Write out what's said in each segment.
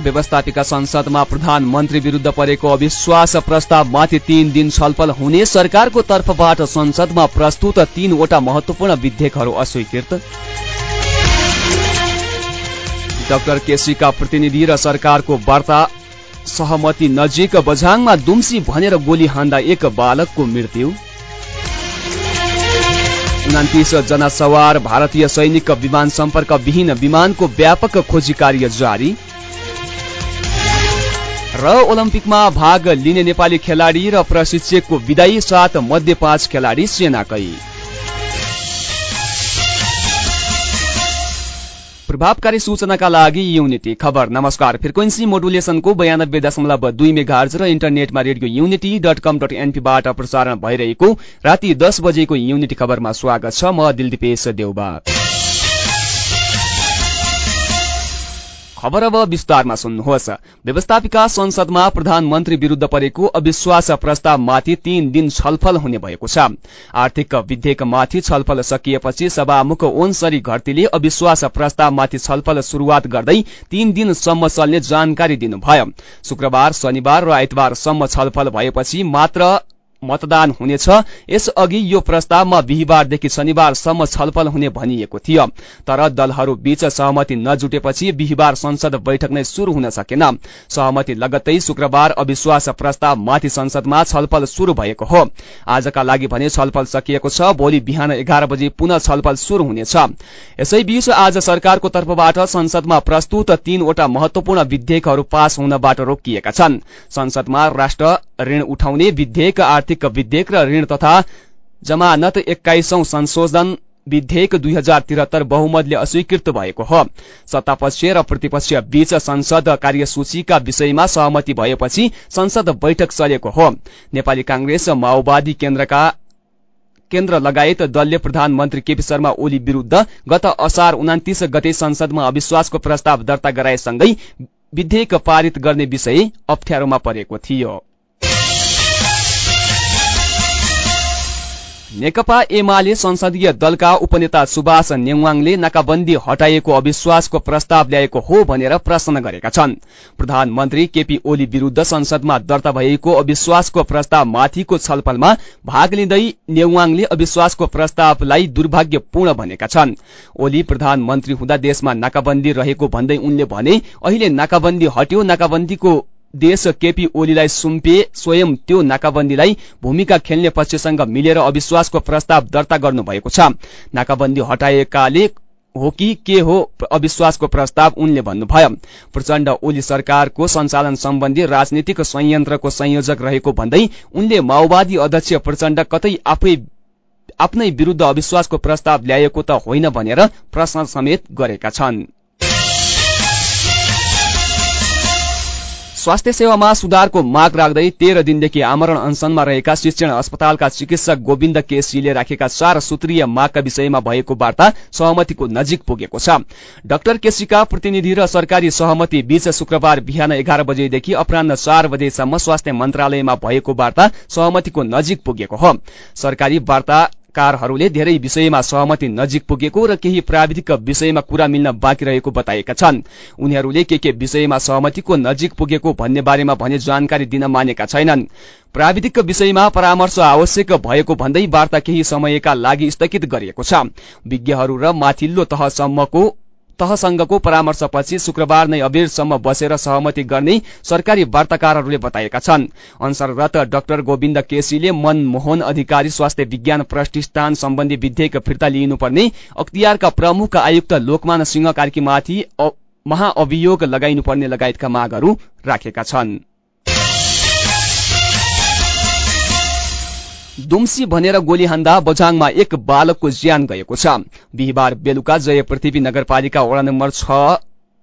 व्यवस्थापिका संसदमा प्रधानमन्त्री विरूद्ध परेको अविश्वास प्रस्तावमाथि तीन दिन छलफल हुने सरकारको तर्फबाट संसदमा प्रस्तुत तीनवटा महत्वपूर्ण विधेयकहरू अस्वीकृत। डाक्टर केसीका प्रतिनिधि र सरकारको वार्ता सहमति नजिक बझाङमा दुम्सी भनेर गोली हान्दा एक बालकको मृत्यु। उनातिस जना सवार भारतीय सैनिक विमान सम्पर्क विहीन विमानको व्यापक खोजी कार्य जारी। र ओलम्पिकमा भाग लिने नेपाली खेलाडी र प्रशिक्षकको विदाई साथ मध्ये पाँच खेलाडी सेनाकै। प्रभावकारी सूचनाका लागि युनिटी खबर। नमस्कार। फ्रिक्वेन्सी मोडुलेसनको बयानब्बे दशमलव दुई मेघार्ज र इन्टरनेटमा radio unity dot com dot एनपीबाट प्रसारण भइरहेको राति दस बजेको युनिटी खबरमा स्वागत छ। म दिलदीपेश देउबा। खबर अब विस्तारमा सुन्नुहोस्। व्यवस्थापिका संसदमा प्रधानमन्त्री विरूद्ध परेको अविश्वास प्रस्तावमाथि तीन दिन छलफल हुने भएको छ। आर्थिक विधेयकमाथि छलफल सकिएपछि सभामुख ओन सरी घरतीले अविश्वास प्रस्तावमाथि छलफल शुरूआत गर्दै तीन दिनसम्म चल्ने जानकारी दिनुभयो। शुक्रबार शनिबार र आइतबारसम्म छलफल भएपछि मात्र मतदान हुनेछ। यसअघि यो प्रस्तावमा बिहिबारदेखि शनिबारसम्म छलफल हुने भनिएको थियो। तर दलहरू बीच सहमति नजुटेपछि बिहिबार संसद बैठक नै शुरू हुन सकेन। सहमति लगत्तै शुक्रबार अविश्वास प्रस्ताव माथि संसदमा छलफल शुरू भएको हो। आजका लागि भने छलफल सकिएको छ। भोलि बिहान एघार बजे पुनः छलफल शुरू हुनेछ। यसैबीच आज सरकारको तर्फबाट संसदमा प्रस्तुत तीनवटा महत्वपूर्ण विधेयकहरू पास हुनबाट रोकिएका छन्। संसदमा राष्ट्र ऋण उठाउने विधेयक विधेयक र ऋण तथा जमानत एक्काइसौं संशोधन विधेयक दुई हजार त्रिहत्तर बहुमतले अस्वीकृत भएको हो। सत्तापक्ष र प्रतिपक्ष बीच संसद कार्यसूचीका विषयमा सहमति भएपछि संसद बैठक चलेको हो। नेपाली कांग्रेस माओवादी केन्द्रका केन्द्र लगायत दलले प्रधानमन्त्री केपी शर्मा ओली विरूद्ध गत असार उनातिस गते संसदमा अविश्वासको प्रस्ताव दर्ता गराएसँगै विधेयक पारित गर्ने विषय अप्ठ्यारोमा परेको थियो। नेकपा एमाले संसदीय दलका उपनेता सुभाष नेवाङले नाकाबन्दी हटाइएको अविश्वासको प्रस्ताव ल्याएको हो भनेर प्रश्न गरेका छन्। प्रधानमन्त्री केपी ओली विरूद्ध संसदमा दर्ता भएको अविश्वासको प्रस्ताव माथिको छलफलमा भाग लिँदै नेवाङले अविश्वासको प्रस्तावलाई दुर्भाग्यपूर्ण भनेका छन्। ओली प्रधानमन्त्री हुँदा देशमा नाकाबन्दी रहेको भन्दै उनले भने अहिले नाकाबन्दी हट्यो नाकाबन्दीको देश केपी ओलीलाई सुम्पे स्वयं त्यो नाकाबन्दीलाई भूमिका खेल्ने पक्षसँग मिलेर अविश्वासको प्रस्ताव दर्ता गर्नुभएको छ। नाकाबन्दी हटाएकाले हो कि के हो अविश्वासको प्रस्ताव उनले भन्नुभयो। प्रचण्ड ओली सरकारको सञ्चालन सम्बन्धी राजनीतिक संयन्त्रको संयोजक रहेको भन्दै उनले माओवादी अध्यक्ष प्रचण्ड कतै आफै आफ्नै विरूद्ध अविश्वासको प्रस्ताव ल्याएको त होइन भनेर प्रश्न समेत गरेका छन्। स्वास्थ्य सेवामा सुधारको माग राख्दै तेह्र दिनदेखि आमरण अनसनमा रहेका शिक्षण अस्पतालका चिकित्सक गोविन्द केसीले राखेका चार सूत्रीय मागका विषयमा भएको वार्ता सहमतिको नजिक पुगेको छ। डाक्टर केसीका प्रतिनिधि र सरकारी सहमति बीच शुक्रबार बिहान एघार बजेदेखि अपरान्न चार बजेसम्म स्वास्थ्य मन्त्रालयमा भएको वार्ता सहमतिको नजिक पुगेको हो। सरकारी वार्ता कारहरूले धेरै विषयमा सहमति नजिक पुगेको र केही प्राविधिक विषयमा कुरा मिल्न बाँकी रहेको बताएका छन्। उनीहरूले के के विषयमा सहमतिको नजिक पुगेको भन्ने बारेमा भने जानकारी दिन मानेका छैनन्। प्राविधिक विषयमा परामर्श आवश्यक भएको भन्दै वार्ता केही समयका लागि स्थगित गरिएको छ। विज्ञहरू र माथिल्लो तहसम्मको तहसँगको परामर्शपछि शुक्रबार नै अबेरसम्म बसेर सहमति गर्ने सरकारी वार्ताकारहरूले बताएका छन्। अनसररत डाक्टर गोविन्द केसीले मनमोहन अधिकारी स्वास्थ्य विज्ञान प्रतिष्ठान सम्बन्धी विधेयक फिर्ता लिइनुपर्ने अख्तियारका प्रमुख आयुक्त लोकमान सिंह कार्कीमाथि महाअभियोग लगाइनुपर्ने लगायतका मागहरू राखेका छन्। दुम्सी भनेर गोली हान्दा बझाङमा एक बालकको ज्यान गएको छ। बिहिबार बेलुका जय पृथ्वी नगरपालिका वडा नम्बर छ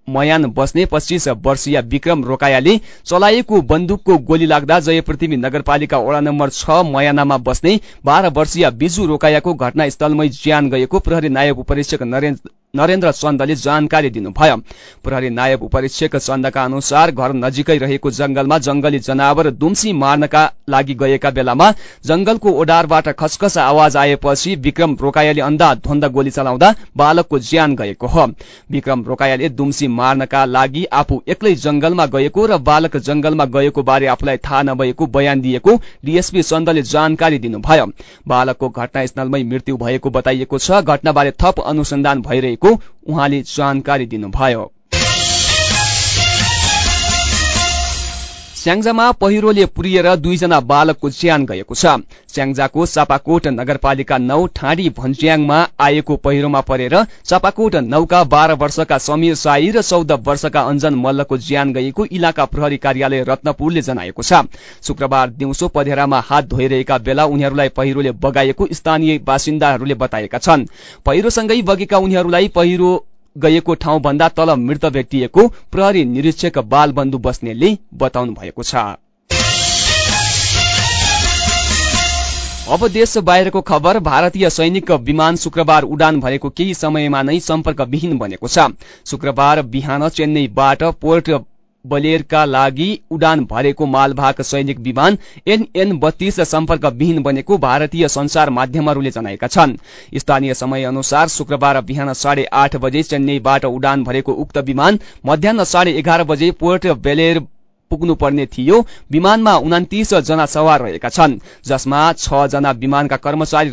मयान बस्ने पच्चिस वर्षीय विक्रम रोकायाले चलाएको बन्दुकको गोली लाग्दा जय पृथ्वी नगरपालिका वडा नम्बर छ मयानामा बस्ने बाह्र वर्षीय बिजु रोकायाको घटनास्थलमै ज्यान गएको प्रहरी नायब उपरीक्षक नरेन्द्र चन्दले जानकारी दिनुभयो। प्रहरी नायब उपरीक्षक चन्दका अनुसार घर नजिकै रहेको जंगलमा जंगली जनावर दुम्सी मार्नका लागि गएका बेलामा जंगलको ओडारबाट खसखस आवाज आएपछि विक्रम रोकायाले अन्धा ध्वन्द गोली चलाउँदा बालकको ज्यान गएको हो। विक्रम रोकायाले दुम्सी मार्नका लागि आफू एक्लै जंगलमा गएको र बालक जंगलमा गएको बारे आफूलाई थाहा नभएको बयान दिएको डीएसपी चन्दले जानकारी दिनुभयो। बालकको घटनास्थलमै मृत्यु भएको बताइएको छ। घटनाबारे थप अनुसन्धान भइरहेको उहाँले जानकारी दिनुभयो। स्याङ्जामा पहिरोले पुरिएर दुईजना बालकको ज्यान गएको छ। स्याङ्जाको चापाकोट नगरपालिका नौ ठाडी भन्ज्याङमा आएको पहिरोमा परेर चापाकोट नौका बाह्र वर्षका समीर साई र चौध वर्षका अञ्जन मल्लको ज्यान गएको इलाका प्रहरी कार्यालय रत्नपुरले जनाएको छ। शुक्रबार दिउँसो पधेरामा हात धोइरहेका बेला उनीहरूलाई पहिरोले बगाएको स्थानीय बासिन्दाहरूले बताएका छन्। पहिरोसँगै बगेका उनीहरूलाई पहिरो गएको ठाउँभन्दा तल मृत भेटिएको प्रहरी निरीक्षक बालबन्धु बस्नेलले बताउनु भएको छ। अब देश बाहिरको खबर भारतीय सैनिक विमान शुक्रबार उडान भरेको केही समयमा नै सम्पर्कविहीन बनेको छ। शुक्रबार बिहान चेन्नईबाट पोर्ट बलेरका लागि उडान भरेको मालवाहक सैनिक विमान एनएन बत्तीस सम्पर्कविहीन बनेको भारतीय संचार माध्यमहरूले जनाएका छन्। स्थानीय समय अनुसार शुक्रबार बिहान साढे आठ बजे चेन्नईबाट उडान भरेको उक्त विमान मध्याह साढे एघार बजे पोर्ट बेलेर पुग्नुपर्ने थियो। विमानमा उनातिस जना सवार रहेका छन् जसमा छ जना विमानका कर्मचारी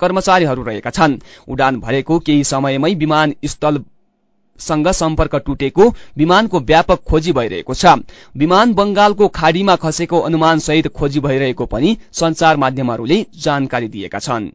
कर्मचारीहरू रहेका छन्। उडान भरेको केही समयमै विमान स्थल सँग सम्पर्क टुटेको विमानको व्यापक खोजी भइरहेको छ। विमान बंगालको खाडीमा खसेको अनुमान सहित खोजी भइरहेको पनि संचार माध्यमहरूले जानकारी दिएका छन्।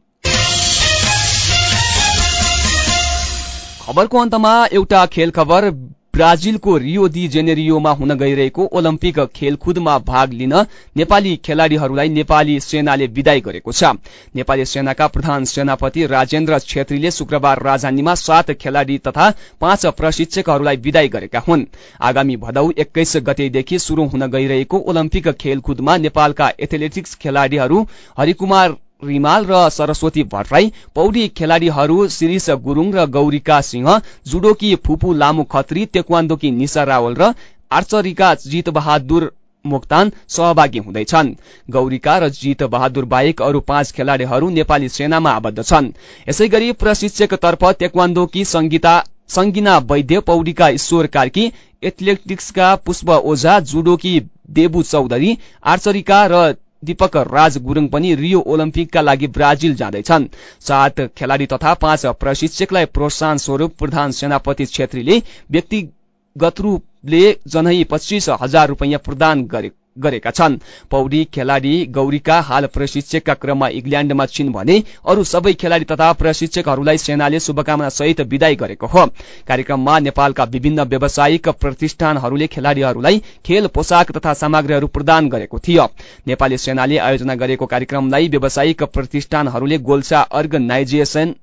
खबरको अन्तमा एउटा खेल खबर ब्राजिलको रियो दी जेनेरियोमा हुन गइरहेको ओलम्पिक खेलकुदमा भाग लिन नेपाली खेलाड़ीहरूलाई नेपाली सेनाले विदाई गरेको छ। नेपाली सेनाका प्रधान सेनापति राजेन्द्र छेत्रीले शुक्रबार राजधानीमा सात खेलाड़ी तथा पाँच प्रशिक्षकहरूलाई विदाई गरेका हुन्। आगामी भदौ एक्काइस गतेदेखि शुरू हुन गइरहेको ओलम्पिक खेलकुदमा नेपालका एथलेटिक्स खेलाड़ीहरू हरिकुमार रिमाल र सरस्वती भट्टराई पौडी खेलाड़ीहरू शिरिष गुरूङ र गौरीका सिंह जुडोकी फुपू लामु खत्री तेक्वान्दोकी निशा रावल र आर्चरीका जीत बहादुर मोक्तान सहभागी हुँदैछन्। गौरीका र जीत बहादुर बाहेक अरू पाँच खेलाड़ीहरू नेपाली सेनामा आबद्ध छन्। यसै गरी प्रशिक्षकतर्फ तेक्वान्दोकी संगीता वैद्य पौडीका ईश्वर कार्की एथलेटिक्सका पुष्प ओझा जुडोकी देबु चौधरी आर्चरीका र दीपक राज गुरुङ पनि रियो ओलम्पिकका लागि ब्राजिल जाँदैछन्। सात खेलाड़ी तथा पाँच प्रशिक्षकलाई प्रोत्साहन स्वरूप प्रधान सेनापति छेत्रीले व्यक्तिगत रूपले जनै पच्चीस हजार रुपियाँ प्रदान गरे। गरेका छन्। पौडी खेलाड़ी गौरीका हाल प्रशिक्षकका क्रममा इङ्ल्याण्डमा छिन् भने अरू सबै खेलाड़ी तथा प्रशिक्षकहरूलाई सेनाले शुभकामना सहित विदाई गरेको हो। कार्यक्रममा नेपालका विभिन्न व्यावसायिक प्रतिष्ठानहरूले खेलाड़ीहरूलाई खेल पोसाक तथा सामग्रीहरू प्रदान गरेको थियो। नेपाली सेनाले आयोजना गरेको कार्यक्रमलाई व्यावसायिक प्रतिष्ठानहरूले गोल्सा अर्गनाइजेसन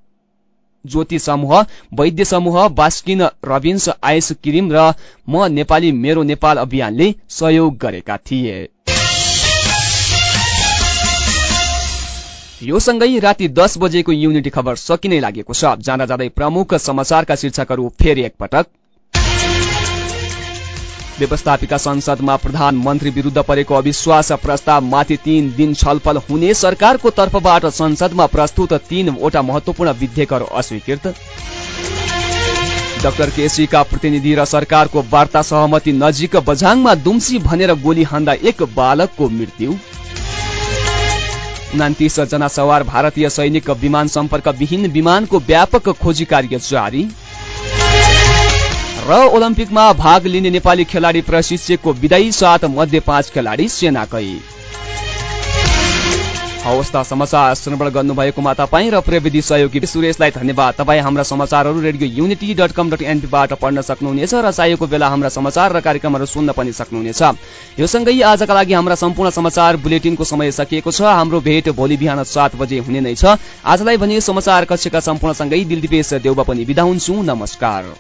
ज्योति समूह वैद्य समूह बास्किन रबिन्स आइस क्रिम र म नेपाली मेरो नेपाल अभियानले सहयोग गरेका थिए। यो सँगै राति दस बजेको युनिटी खबर सकिनै लागेको छ। जाँदा जाँदै प्रमुख समाचारका शीर्षकहरू फेरि एकपटक। व्यवस्थापिका संसदमा प्रधानमन्त्री विरूद्ध परेको अविश्वास प्रस्तावमाथि तीन दिन छलफल हुने सरकारको तर्फबाट संसदमा प्रस्तुत तीनवटा महत्वपूर्ण विधेयकहरू अस्वीकृत। डाक्टर केसीका प्रतिनिधि र सरकारको वार्ता सहमति नजिक बझाङमा दुम्सी भनेर गोली हान्दा एक बालकको मृत्यु। उनातिस जना सवार भारतीय सैनिक विमान सम्पर्क विहीन विमानको व्यापक खोजी कार्य जारी। र ओलम्पिकमा भाग लिने नेपाली खेलाडी प्रशिक्षकको विदाई सात मध्ये पाँच खेलाडी सेनाकै। हवस् समाचार श्रवण गर्नुभएकोमा तपाईँ र प्रविधि सहयोगी सुरेशलाई धन्यवाद। तपाईँ हाम्रा समाचारहरू radio Unity dot com dot एनपीबाट पढ्न सक्नुहुनेछ र चाहिएको बेला हाम्रा समाचार र कार्यक्रमहरू सुन्न पनि सक्नुहुनेछ। यो सँगै आजका लागि हाम्रा सम्पूर्ण समाचार बुलेटिनको समय सकिएको छ। हाम्रो भेट भोलि बिहान सात बजे हुने नै छ। आजलाई भने समाचार कक्षका सम्पूर्णसँगै दिलदिपेश देउबा पनि बिदा हुन्छु। नमस्कार।